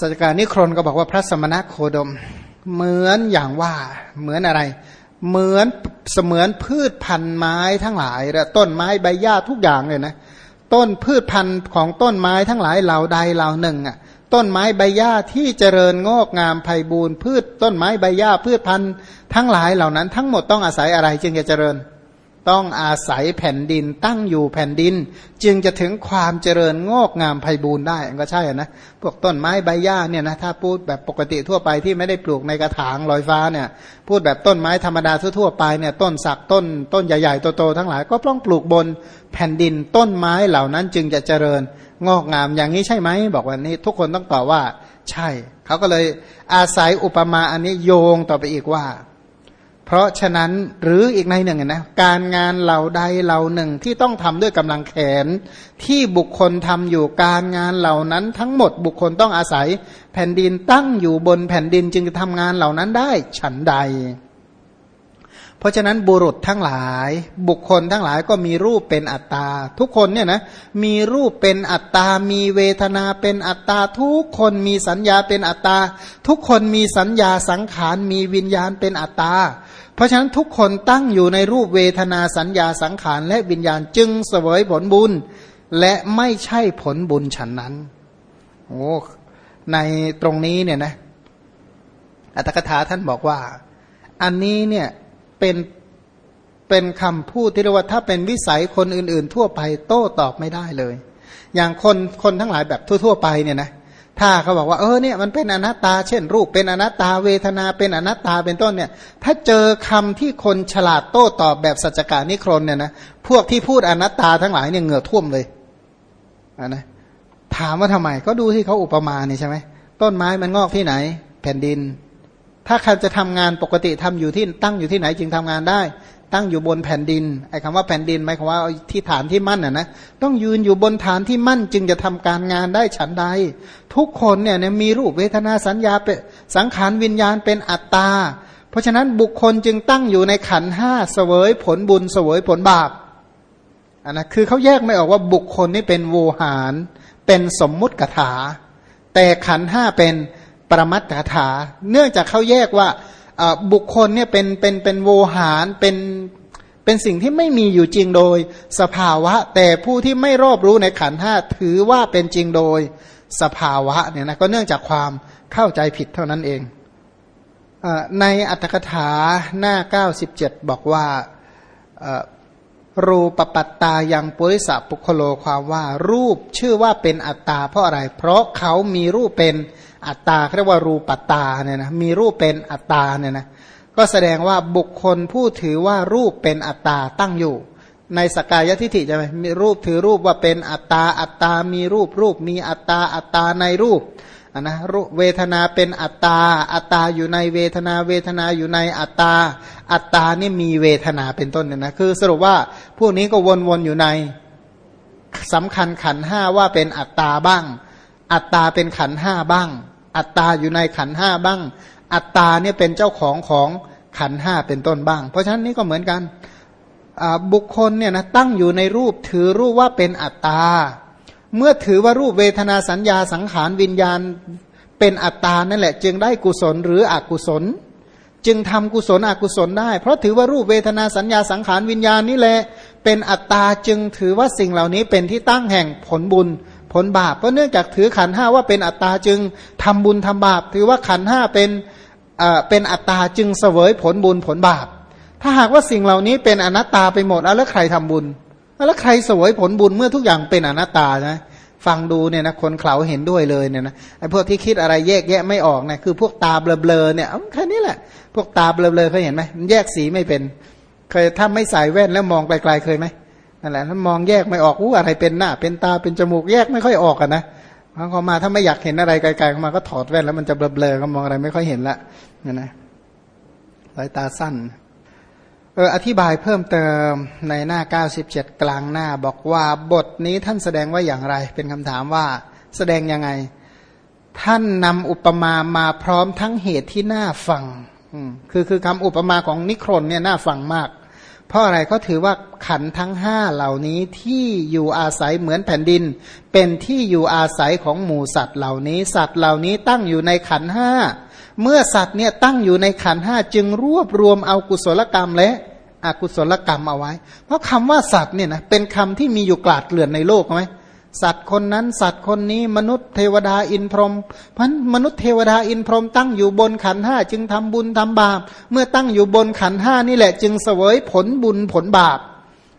สัจการนิครนก็บอกว่าพระสมณะโคดม เหมือนอย่างว่าเหมือนอะไร เหมือนเสมือนพืชพันธุ์ไม้ทั้งหลายและต้นไม้ใบหญ้าทุกอย่างเลยนะต้นพืชพันธุ์ของต้นไม้ทั้งหลายเหล่าใดเหล่าหนึ่งอะต้นไม้ใบหญ้าที่เจริญงอกงามไพบูรณ์พืช ต้นไม้ใบหญ้าพืชพันธุ์ทั้งหลายเหล่านั้น ทั้งหมดต้องอาศัยอะไรจึงจะเจริญ ต้องอาศัยแผ่นดินตั้งอยู่แผ่นดิน จึงจะถึงความเจริญงอกงามไพบูรณ์ได้ก็ใช่นะพวกต้นไม้ใบหญ้าเนี่ยนะถ้าพูดแบบปกติทั่วไปที่ไม่ได้ปลูกในกระถางลอยฟ้าเนี่ยพูดแบบต้นไม้ธรรมดาทั่วไปเนี่ยต้นสักต้น ต้นใหญ่ๆโตๆทั้งหลายก็ต้องปลูกบนแผ่นดินต้นไม้เหล่านั้นจึงจะเจริญงอกงามอย่างนี้ใช่ไหมบอกว่านี้ทุกคนต้องตอบว่า ใช่ เขาก็เลยอาศัยอุปมาอันนี้โยงต่อไปอีกว่า เพราะฉะนั้นหรืออีกในหนึ่งนะการงานเหล่าใดเหล่าหนึ่งที่ต้องทำด้วยกำลังแขน ที่บุคคลทำอยู่การงานเหล่านั้น ทั้งหมดบุคคลต้องอาศัย แผ่นดินตั้งอยู่บนแผ่นดินจึงจะทำงานเหล่านั้นได้ฉันใด เพราะฉะนั้นบุรุษทั้งหลาย บุคคลทั้งหลายก็มีรูปเป็นอัตตา ทุกคนเนี่ยนะมีรูปเป็นอัตตา มีเวทนาเป็นอัตตา ทุกคนมีสัญญาเป็นอัตตา ทุกคนมีสัญญาสังขารมีวิญญาณเป็นอัตตา เพราะฉะนั้นทุกคนตั้งอยู่ในรูปเวทนาสัญญาสังขารและวิญญาณจึงเสวยผลบุญ และไม่ใช่ผลบุญฉันนั้นโอ้ในตรงนี้เนี่ยนะอัตถกถาท่านบอกว่า อันนี้เนี่ยเป็นเป็นคำพูดที่เรียกว่าถ้าเป็นวิสัยคนอื่น ๆ ทั่วไปโต้ตอบไม่ได้เลย อย่างคนคนทั้งหลายแบบทั่ว ๆ ไปเนี่ยนะ ถ้าเขาบอกว่าเออเนี่ยมันเป็นอนัตตา เช่น รูปเป็นอนัตตาเวทนาเป็นอนัตตาเป็นต้นเนี่ย ถ้าเจอคำที่คนฉลาดโต้ตอบแบบสัจจการนิครนเนี่ยนะพวกที่พูดอนัตตาทั้งหลายเนี่ยเหงื่อท่วมเลยนะถามว่าทำไมก็ดูที่เขาอุปมาเนี่ยใช่ไหมต้นไม้มันงอกที่ไหน แผ่นดิน ถ้าใครจะทำงานปกติทำอยู่ที่ตั้งอยู่ที่ไหนจึงทำงานได้ ตั้งอยู่บนแผ่นดินไอ้คำว่าแผ่นดินหมายความว่าที่ฐานที่มั่นอะนะต้องยืนอยู่บนฐานที่มั่นจึงจะทำการงานได้ฉันใด ทุกคนเนี่ยมีรูปเวทนาสัญญาเป็นสังขารวิญญาณเป็นอัตตา เพราะฉะนั้นบุคคลจึงตั้งอยู่ในขันห้าเสวยผลบุญเสวยผลบาปอันนะคือเขาแยกไม่ออกว่าบุคคลนี่เป็นโวหาร เป็นสมมุติกถา แต่ขันห้าเป็นประมัติกถา เนื่องจากเขาแยกว่า บุคคลเนี่ยเป็นเป็นเป็นโวหารเป็นเป็นสิ่งที่ไม่มีอยู่จริงโดยสภาวะ แต่ผู้ที่ไม่รอบรู้ในขันห้าถือว่าเป็นจริงโดยสภาวะเนี่ยนะก็เนื่องจากความเข้าใจผิดเท่านั้นเองในอัตถกถาหน้า 97 บอกว่ารูปปัตตายังปุริสปุคโลความว่ารูปชื่อว่าเป็นอัตตาเพราะอะไร เพราะเขามีรูปเป็น อัตตาเรียกว่ารูปัตตาเนี่ยนะมีรูปเป็นอัตตาเนี่ยนะก็แสดงว่าบุคคลผู้ถือว่ารูปเป็นอัตตาตั้งอยู่ ในสกายทิฏฐิจะไหมมีรูปถือรูปว่าเป็นอัตตาอัตตามีรูปรูปมีอัตตาอัตตาในรูปนะเวทนาเป็นอัตตา อัตตาอยู่ในเวทนา เวทนาอยู่ในอัตตา อัตตานี่มีเวทนาเป็นต้นเนี่ยนะคือสรุปว่าพวกนี้ก็วนๆอยู่ในสำคัญขันห้าว่าเป็นอัตตาบ้าง อัตตาเป็นขันห้าบ้าง อัตตาอยู่ในขันห้าบ้าง อัตตาเนี่ยเป็นเจ้าของของขันห้าเป็นต้นบ้าง เพราะฉะนั้นนี่ก็เหมือนกันบุคคลเนี่ยนะตั้งอยู่ในรูปถือรูปว่าเป็นอัตตา เมื่อถือว่ารูปเวทนาสัญญาสังขารวิญญาณเป็นอัตตานั่นแหละ จึงได้กุศลหรืออกุศล จึงทำกุศลอกุศลได้ เพราะถือว่ารูปเวทนาสัญญาสังขารวิญญาณนี่แหละเป็นอัตตาจึงถือว่าสิ่งเหล่านี้เป็นที่ตั้งแห่งผลบุญ ลบาปเพราะเนื่องจากถือขันห้าว่าเป็นอัตตาจึงทำบุญทำบาป ถือว่าขันห้าเป็นเป็นอัตตาจึงเสวยผลบุญผลบาป ถ้าหากว่าสิ่งเหล่านี้เป็นอนัตตาไปหมดแล้วใครทำบุญ แล้วใครเสวยผลบุญเมื่อทุกอย่างเป็นอนัตตานะฟังดูเนี่ยนะคนเขาเห็นด้วยเลยเนี่ยนะไอ้พวกที่คิดอะไรแยกแยะไม่ออกนะคือพวกตาเบลอๆเนี่ยแค่นี้แหละ พวกตาเบลอๆเคยเห็นไหมแยกสีไม่เป็น เคยถ้าไม่ใส่แว่นแล้วมองไกลๆเคยไหม นั่นแหละถ้ามองแยกไม่ออกอู้อะไรเป็นหน้า เป็นตาเป็นจมูกแยกไม่ค่อยออกกันนะเขามาถ้าไม่อยากเห็นอะไรไกลๆเข้ามาก็ถอดแว่นแล้วมันจะเบลอๆก็มองอะไรไม่ค่อยเห็นละนั่นนะสายตาสั้นเอออธิบายเพิ่มเติมในหน้า 97 กลางหน้าบอกว่าบทนี้ท่านแสดงว่าอย่างไร เป็นคำถามว่าแสดงยังไง ท่านนำอุปมามาพร้อมทั้งเหตุที่น่าฟังคือคือคำอุปมาของนิครนเนี่ยน่าฟังมาก เพราะอะไรเขาถือว่าขันทั้งห้าเหล่านี้ที่อยู่อาศัยเหมือนแผ่นดิน เป็นที่อยู่อาศัยของหมู่สัตว์เหล่านี้ สัตว์เหล่านี้ตั้งอยู่ในขันห้าเมื่อสัตว์เนี่ยตั้งอยู่ในขันห้าจึงรวบรวมเอากุศลกรรมและอกุศลกรรมเอาไว้ เพราะคำว่าสัตว์เนี่ยนะเป็นคำที่มีอยู่กลาดเกลื่อนในโลกไหม สัตว์คนนั้นสัตว์คนนี้มนุษย์เทวดาอินพรหมเพราะมนุษย์เทวดาอินพรหมตั้งอยู่บนขันห้าจึงทำบุญทำบาป เมื่อตั้งอยู่บนขันห้านี่แหละ จึงเสวยผลบุญผลบาป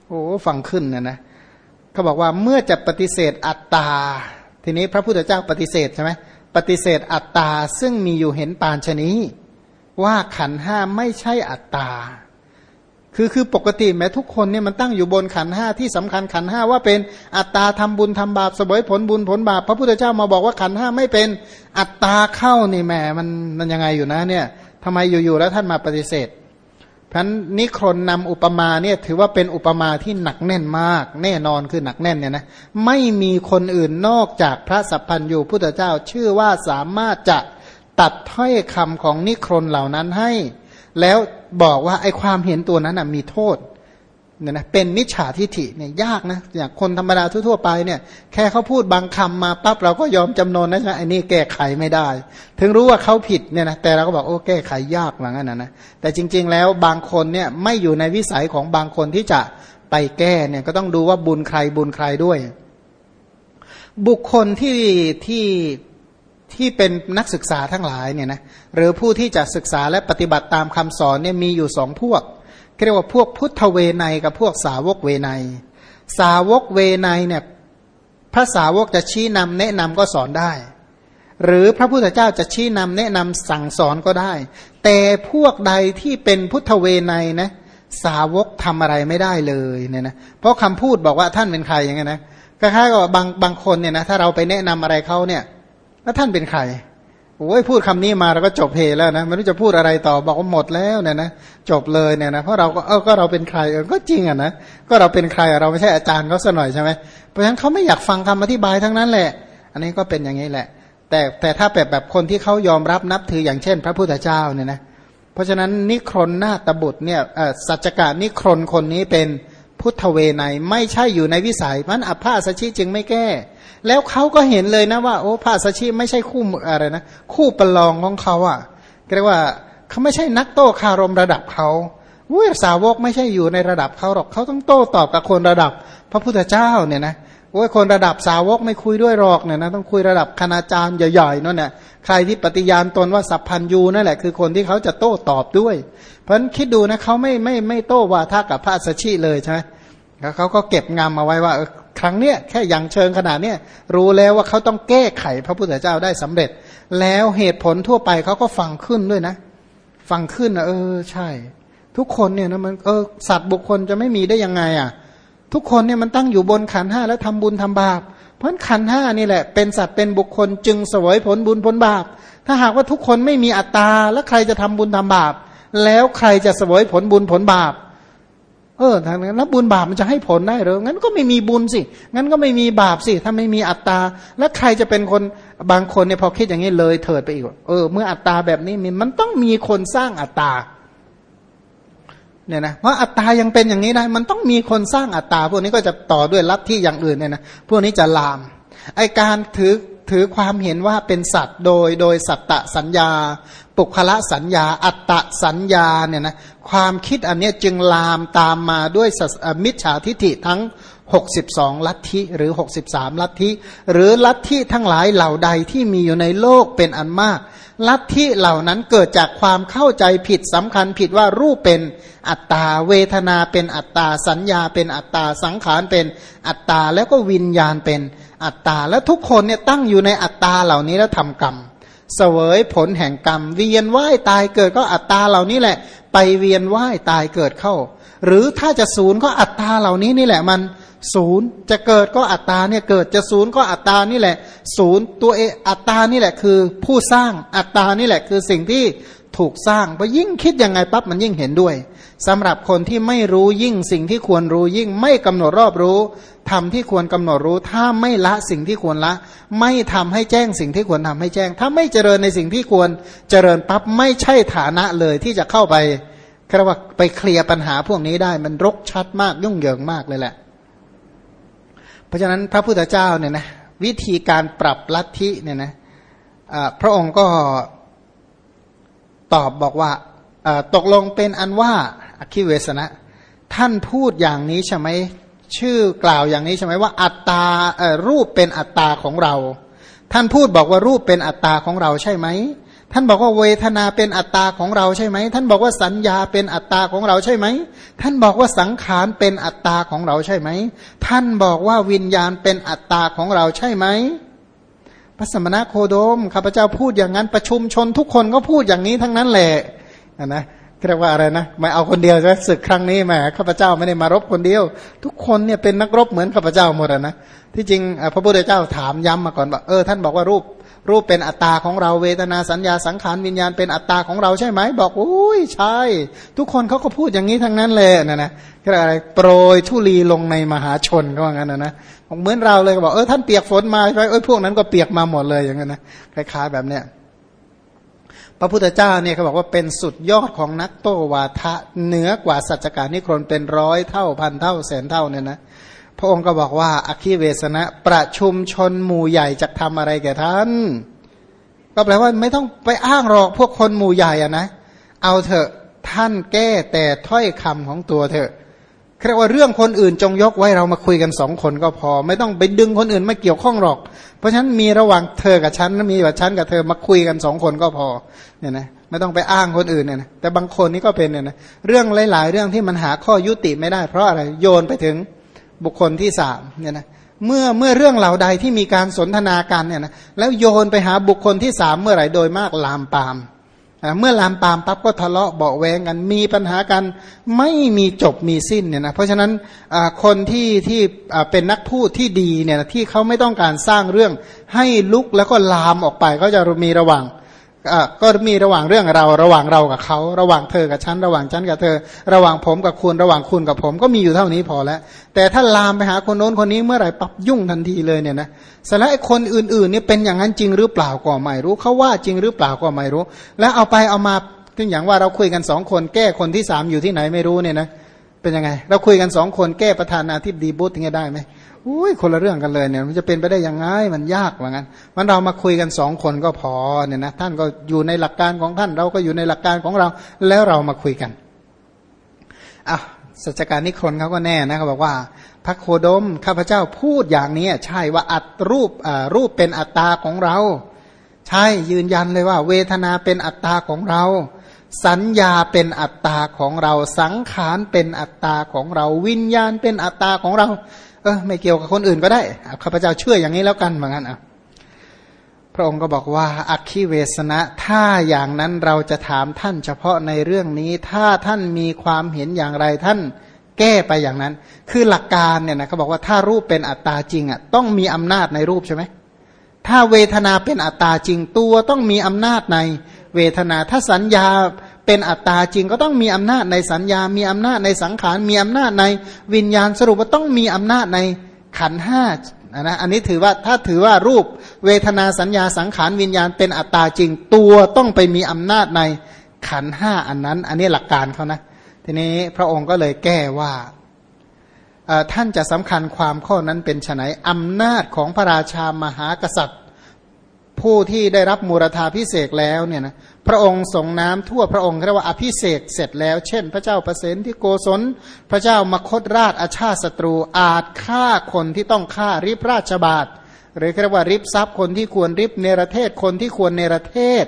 โอ้ฟังขึ้นนะนะเขาบอกว่าเมื่อจะปฏิเสธอัตตา ทีนี้พระพุทธเจ้าปฏิเสธใช่ไหมปฏิเสธอัตตาซึ่งมีอยู่เห็นปานชนี้ ว่าขันห้าไม่ใช่อัตตา คือคือปกติแม้ทุกคนเนี่ยมันตั้งอยู่บนขันห้าที่สำคัญขันห้าว่าเป็นอัตตาทำบุญทำบาปสบยผลบุญผลบาปพระพุทธเจ้ามาบอกว่าขันห้าไม่เป็นอัตตาเข้านี่แหมมันมันยังไงอยู่นะเนี่ยทำไมอยู่ๆแล้วท่านมาปฏิเสธพันนิครนนำอุปมาเนี่ยถือว่าเป็นอุปมาที่หนักแน่นมาก แน่นอนคือหนักแน่นเนี่ยนะไม่มีคนอื่นนอกจากพระสัพพันยูพุทธเจ้าชื่อว่าสามารถจะตัดถ้อยคำของนิครนเหล่านั้นให้ แล้ว บอกว่าไอ้ความเห็นตัวนั้นมีโทษเนี่ยนะเป็นมิจฉาทิฐิเนี่ยยากนะอย่างคนธรรมดาทั่วๆไปเนี่ยแค่เขาพูดบางคำมาปั๊บเราก็ยอมจำนนนะใช่ไอ้นี่แก้ไขไม่ได้ ถึงรู้ว่าเขาผิดเนี่ยนะแต่เราก็บอกโอ้แก้ไขยากหลังนั้นนะแต่จริง ๆ แล้วบางคนเนี่ยไม่อยู่ในวิสัยของบางคนที่จะไปแก้เนี่ยก็ต้องดูว่าบุญใครบุญใครด้วย บุคคลที่ที่ ที่เป็นนักศึกษาทั้งหลายเนี่ยนะหรือผู้ที่จะศึกษาและปฏิบัติตามคำสอนเนี่ยมีอยู่สองพวกเรียกว่าพวกพุทธเวไนกับพวกสาวกเวไนสาวกเวไนเนี่ยพระสาวกจะชี้นำแนะนำก็สอนได้ หรือพระพุทธเจ้าจะชี้นำแนะนำสั่งสอนก็ได้ แต่พวกใดที่เป็นพุทธเวไนนะสาวกทำอะไรไม่ได้เลยเนี่ยนะเพราะคำพูดบอกว่าท่านเป็นใครอย่างเงี้ยนะคล้ายๆกับบางบางคนเนี่ยนะถ้าเราไปแนะนำอะไรเขาเนี่ย แล้วท่านเป็นใครโอ้ยพูดคำนี้มาเราก็จบเพแล้วนะไม่รู้จะพูดอะไรต่อบอกว่าหมดแล้วเนี่ยนะจบเลยเนี่ยนะเพราะเราก็เออก็เราเป็นใครเออก็จริงอะนะก็เราเป็นใครเราไม่ใช่อาจารย์เขาซะหน่อยใช่ไหมเพราะฉะนั้นเขาไม่อยากฟังคำอธิบายทั้งนั้นแหละ อันนี้ก็เป็นอย่างนี้แหละ แต่แต่ถ้าแบบแบบคนที่เขายอมรับนับถืออย่างเช่น พระพุทธเจ้าเนี่ยนะเพราะฉะนั้นนิครนนาตบุตรเนี่ยสัจจการนิครนคนนี้เป็นพุทธเวไนไม่ใช่อยู่ในวิสัยมันอภาสชิจึงไม่แก้ แล้วเขาก็เห็นเลยนะว่า โอ้พระสัชชีไม่ใช่คู่อะไรนะคู่ประลองของเขาอะเรียกว่าเขาไม่ใช่นักโต้คารมระดับเขาวุ้ยสาวกไม่ใช่อยู่ในระดับเขาหรอกเขาต้องโต้ตอบกับคนระดับ พระพุทธเจ้าเนี่ยนะโอ้ยคนระดับสาวกไม่คุยด้วยหรอกเนี่ยนะต้องคุยระดับคณาจารย์ใหญ่ๆนั่นแหละใครที่ปฏิญาณตนว่าสัพพันยูนั่นแหละคือคนที่เขาจะโต้ตอบด้วย เพราะฉะนั้นคิดดูนะเขาไม่ไม่ไม่โต้วาทกับพระสัชชีเลยใช่ไหมเขาก็เก็บงำมาไว้ว่า ครั้งเนี้ยแค่อย่างเชิงขนาดเนี้ยรู้แล้วว่าเขาต้องแก้ไขพระพุทธเจ้าได้สำเร็จ แล้วเหตุผลทั่วไปเขาก็ฟังขึ้นด้วยนะ ฟังขึ้นนะเออใช่ ทุกคนเนี่ยนะมันเออสัตว์บุคคลจะไม่มีได้ยังไงอะ ทุกคนเนี่ยมันตั้งอยู่บนขันห้าแล้วทำบุญทำบาป เพราะขันห้านี่แหละ เป็นสัตว์เป็นบุคคลจึงสวยผลบุญผลบาป ถ้าหากว่าทุกคนไม่มีอัตตาแล้วใครจะทำบุญทำบาป แล้วใครจะสวยผลบุญผลบาป เออทางนั้นบุญบาปมันจะให้ผลได้หรืองั้นก็ไม่มีบุญสิ งั้นก็ไม่มีบาปสิ ถ้าไม่มีอัตตา แล้วใครจะเป็นคนบางคนเนี่ยพอคิดอย่างนี้เลยเถิดไปอีกเออเมื่ออัตตาแบบนี้มันมันต้องมีคนสร้างอัตตาเนี่ยนะเพราะอัตตายังเป็นอย่างนี้ได้ มันต้องมีคนสร้างอัตตา พวกนี้ก็จะต่อด้วยลัทธิอย่างอื่นเนี่ยนะพวกนี้จะลามไอการถือ ถือความเห็นว่าเป็นสัตว์โดยโดยสัตตสัญญา ปุคละสัญญา อัตตสัญญาเนี่ยนะความคิดอันนี้จึงลามตามมาด้วยมิจฉาทิฐิทั้ง 62 ลัทธิหรือ 63 ลัทธิ หรือลัทธิทั้งหลายเหล่าใดที่มีอยู่ในโลกเป็นอันมาก ลัทธิเหล่านั้นเกิดจากความเข้าใจผิดสำคัญผิดว่ารูปเป็นอัตตา เวทนาเป็นอัตตา สัญญาเป็นอัตตา สังขารเป็นอัตตา แล้วก็วิญญาณเป็นอัตตา แล้วทุกคนเนี่ยตั้งอยู่ในอัตตาเหล่านี้แล้วทำกรรมเสวยผลแห่งกรรม เวียนว่ายตายเกิดก็อัตตาเหล่านี้แหละ ไปเวียนว่ายตายเกิดเข้า หรือถ้าจะศูนย์ก็อัตตาเหล่านี้นี่แหละมัน ศูนย์จะเกิดก็อัตตาเนี่ยเกิดจะศูนย์ก็อัตตานี่แหละ ศูนย์ตัวเออัตตานี่แหละคือผู้สร้างอัตตานี่แหละคือสิ่งที่ถูกสร้างพอยิ่งคิดยังไงปั๊บมันยิ่งเห็นด้วยสำหรับคนที่ไม่รู้ยิ่งสิ่งที่ควรรู้ยิ่งไม่กำหนดรอบรู้ทำที่ควรกำหนดรู้ ถ้าไม่ละสิ่งที่ควรละ ไม่ทำให้แจ้งสิ่งที่ควรทำให้แจ้ง ถ้าไม่เจริญในสิ่งที่ควรเจริญปั๊บไม่ใช่ฐานะเลยที่จะเข้าไปแค่ว่าไปเคลียร์ปัญหาพวกนี้ได้มันรกชัดมากยุ่งเหยิงมากเลยแหละ พราะฉะนั้นพระพุทธเจ้าเนี่ยนะวิธีการปรับลัทธิเนี่ยนะพระองค์ก็ตอบบอกว่าตกลงเป็นอันว่าอคิเวสนะ ท่านพูดอย่างนี้ใช่ไหมชื่อกล่าวอย่างนี้ใช่ไหมว่าอัตตารูปเป็นอัตตาของเรา ท่านพูดบอกว่ารูปเป็นอัตตาของเราใช่ไหม ท่านบอกว่าเวทนาเป็นอัตตาของเราใช่ไหม ท่านบอกว่าสัญญาเป็นอัตตาของเราใช่ไหม ท่านบอกว่าสังขารเป็นอัตตาของเราใช่ไหม ท่านบอกว่าวิญญาณเป็นอัตตาของเราใช่ไหม พระสมณะโคดมข้าพเจ้าพูดอย่างนั้นประชุมชนทุกคนก็พูดอย่างนี้ทั้งนั้นแหละนะเรียกว่าอะไรนะไม่เอาคนเดียวใช่ศึกครั้งนี้แหมข้าพเจ้าไม่ได้มารบคนเดียว ทุกคนเนี่ยเป็นนักรบเหมือนข้าพเจ้าหมดนะที่จริงพระพุทธเจ้าถามย้ำมาก่อนว่าเออท่านบอกว่ารูป รูปเป็นอัตตาของเราเวทนาสัญญาสังขารวิญญาณเป็นอัตตาของเราใช่ไหม บอกอุ้ยใช่ ทุกคนเขาก็พูดอย่างนี้ทั้งนั้นเลยนะนะอะไรโปรยทุลีลงในมหาชนก็ว่างั้นนะนะเหมือนเราเลยบอกเออท่านเปียกฝนมาใช่ไหมเออพวกนั้นก็เปียกมาหมดเลยอย่างนั้นนะคล้ายๆแบบเนี้ยพระพุทธเจ้าเนี่ยเขาบอกว่าเป็นสุดยอดของนักโตวาทะเหนือกว่าสัจการนิครนเป็นร้อยเท่าพันเท่าแสนเท่าเนี่ยนะ พระองค์ก็บอกว่าอคิเวสนะ ประชุมชนหมู่ใหญ่จะทำอะไรแก่ท่าน ก็แปลว่าไม่ต้องไปอ้างหรอกพวกคนหมู่ใหญ่อะนะ เอาเถอะท่านแก้แต่ถ้อยคำของตัวเถอะเรียกว่าเรื่องคนอื่นจงยกไว้เรามาคุยกันสองคนก็พอ ไม่ต้องไปดึงคนอื่นมาเกี่ยวข้องหรอก เพราะฉะนั้นมีระหว่างเธอกับฉันมีแบบฉันกับเธอมาคุยกันสองคนก็พอเนี่ยนะไม่ต้องไปอ้างคนอื่นเนี่ยนะแต่บางคนนี่ก็เป็นเนี่ยนะเรื่องหลาย ๆ เรื่องที่มันหาข้อยุติไม่ได้ เพราะอะไรโยนไปถึง บุคคลที่สามเนี่ยนะเมื่อเมื่อเรื่องเหล่าใดที่มีการสนทนากันเนี่ยนะแล้วโยนไปหาบุคคลที่สามเมื่อไหร่โดยมากลามปามเมื่อลามปามปั๊บก็ทะเลาะเบาแวงกันมีปัญหากันไม่มีจบมีสิ้นเนี่ยนะเพราะฉะนั้นคนที่ที่เป็นนักพูดที่ดีเนี่ยที่เขาไม่ต้องการสร้างเรื่องให้ลุกแล้วก็ลามออกไปก็จะมีระหว่าง ก็มีระหว่างเรื่องเรา ระหว่างเรากับเขาระหว่างเธอกับฉันระหว่างฉันกับเธอ ระหว่างผมกับคุณระหว่างคุณกับผมก็มีอยู่เท่านี้พอแล้ว แต่ถ้าลามไปหาคนโน้นคนนี้เมื่อไหร่ปับยุ่งทันทีเลยเนี่ยนะสแล้วไอ้คนอื่นๆนี่เป็นอย่างนั้นจริงหรือเปล่าก็ไม่รู้เขาว่าจริงหรือเปล่าก็ไม่รู้ แล้วเอาไปเอามาถึงอย่างว่าเราคุยกันสองคนแก้คนที่สามอยู่ที่ไหนไม่รู้เนี่ยนะเป็นยังไง เราคุยกันสองคนแก้ประธานาธิบดีบุตรยังไงได้ไหม อุ้ยคนละเรื่องกันเลยเนี่ยมันจะเป็นไปได้ยังไงมันยากเหมือนกันมันเรามาคุยกันสองคนก็พอเนี่ยนะท่านก็อยู่ในหลักการของท่านเราก็อยู่ในหลักการของเรา แล้วเรามาคุยกันอะสัจการนิครนเขาก็แน่นะเขาบอกว่า พระโคดมข้าพเจ้าพูดอย่างนี้ใช่ว่าอัตรูปอ่ารูปเป็นอัตตาของเรา ใช่ยืนยันเลยว่า เวทนาเป็นอัตตาของเรา สัญญาเป็นอัตตาของเรา สังขารเป็นอัตตาของเรา วิญญาณเป็นอัตตาของเรา เออไม่เกี่ยวกับคนอื่นก็ได้ข้าพเจ้าเชื่ออย่างนี้แล้วกันเหมือนกันอะพระองค์ก็บอกว่าอักขิเวสนะ ถ้าอย่างนั้นเราจะถามท่านเฉพาะในเรื่องนี้ ถ้าท่านมีความเห็นอย่างไรท่านแก้ไปอย่างนั้น คือหลักการเนี่ยนะเขาบอกว่าถ้ารูปเป็นอัตตาจริงอะต้องมีอำนาจในรูปใช่ไหมถ้าเวทนาเป็นอัตตาจริงตัวต้องมีอำนาจในเวทนา ถ้าสัญญา เป็นอัตตาจริงก็ต้องมีอำนาจในสัญญา มีอำนาจในสังขาร มีอำนาจในวิญญาณสรุปว่าต้องมีอำนาจในขันห้านะอันนี้ถือว่าถ้าถือว่ารูปเวทนาสัญญาสังขารวิญญาณเป็นอัตตาจริงตัวต้องไปมีอำนาจในขันห้าอันนั้น อันนี้หลักการเขานะทีนี้พระองค์ก็เลยแก้ว่าท่านจะสำคัญความข้อนั้นเป็นไนอำนาจของพระราชามหากษัตริย์ ผู้ที่ได้รับมูรธาพิเศษแล้วเนี่ยนะ พระองค์ส่งน้ำทั่วพระองค์เรียกว่าอภิเศกเสร็จแล้ว เช่น พระเจ้าประเสนที่โกศล พระเจ้ามคตราชอาชาติศัตรูอาจฆ่าคนที่ต้องฆ่าริบราชบาทหรือเรียกว่าริบทรัพย์คนที่ควรริบเนรเทศคนที่ควรเนรเทศ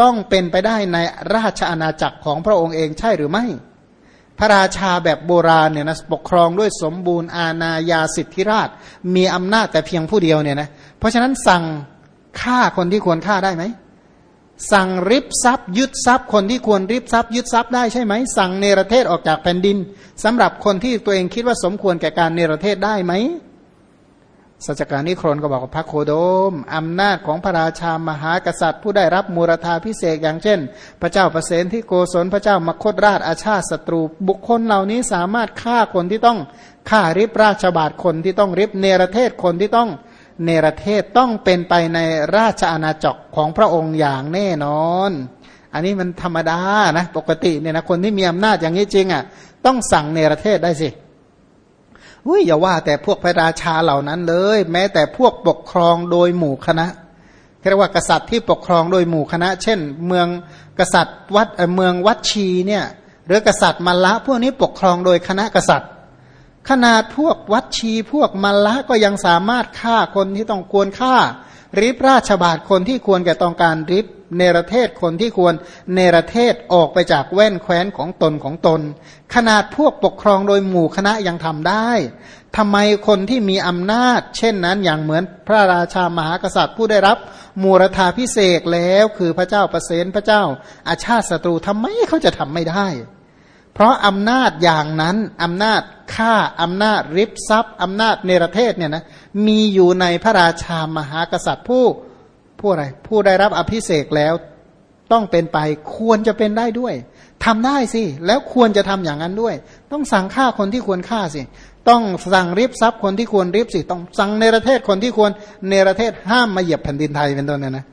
ต้องเป็นไปได้ในราชอาณาจักรของพระองค์เองใช่หรือไม่ พระราชาแบบโบราณเนี่ยนะปกครองด้วยสมบูรณ์อาณาญาสิทธิราช มีอำนาจแต่เพียงผู้เดียวเนี่ยนะเพราะฉะนั้นสั่งฆ่าคนที่ควรฆ่าได้ไหม สั่งริบทรัพย์ยึดทรัพย์ คนที่ควรริบทรัพย์ยึดทรัพย์ได้ใช่ไหมสั่งเนรเทศออกจากแผ่นดินสำหรับคนที่ตัวเองคิดว่าสมควรแก่การเนรเทศได้ไหมสัจการนิครนก็บอกว่าพระโคโดม อำนาจของพระราชามหากษัตริย์ ผู้ได้รับมูรธาพิเศษอย่างเช่น พระเจ้าประเสนที่โกศลพระเจ้ามคตราชอาชาติศัตรู บุคคลเหล่านี้สามารถฆ่าคนที่ต้องฆ่าริบราชบาทคนที่ต้องริบเนรเทศคนที่ต้อง เนรเทศต้องเป็นไปในราชอาณาจักรของพระองค์อย่างแน่นอน อันนี้มันธรรมดานะปกติเนี่ยนะคนที่มีอำนาจอย่างนี้จริงอะต้องสั่งเนรเทศได้สิอุ้ยอย่าว่าแต่พวกพระราชาเหล่านั้นเลย แม้แต่พวกปกครองโดยหมู่คณะเรียกว่ากษัตริย์ที่ปกครองโดยหมู่คณะ เช่น เมืองกษัตริย์วัดเมืองวัดชีเนี่ยหรือกษัตริย์มัลละพวกนี้ปกครองโดยคณะกษัตริย์ ขนาดพวกวัดชีพวกมัลละก็ยังสามารถฆ่าคนที่ต้องควรฆ่าริบราชบาทคนที่ควรแก่ต้องการริบเนรเทศคนที่ควรเนรเทศออกไปจากแว่นแคว้นของตนของตน ขนาดพวกปกครองโดยหมู่คณะยังทำได้ทำไมคนที่มีอำนาจ เช่นนั้นอย่างเหมือนพระราชามหากษัตริย์ผู้ได้รับมูรธาพิเศษแล้วคือพระเจ้าประเสนพระเจ้าอาชาติศัตรูทำไมเขาจะทำไม่ได้ เพราะอำนาจอย่างนั้นอำนาจฆ่าอำนาจริบทรัพย์อำนาจเนรเทศเนี่ยนะมีอยู่ในพระราชามหากษัตริย์ผู้ผู้อะไรผู้ได้รับอภิเศกแล้วต้องเป็นไปควรจะเป็นได้ด้วยทำได้สิ แล้วควรจะทำอย่างนั้นด้วย ต้องสั่งฆ่าคนที่ควรฆ่าสิ ต้องสั่งริบทรัพย์คนที่ควรริบสิ ต้องสั่งเนรเทศคนที่ควรเนรเทศห้ามมาเหยียบแผ่นดินไทยเป็นต้นเนี่ยนะ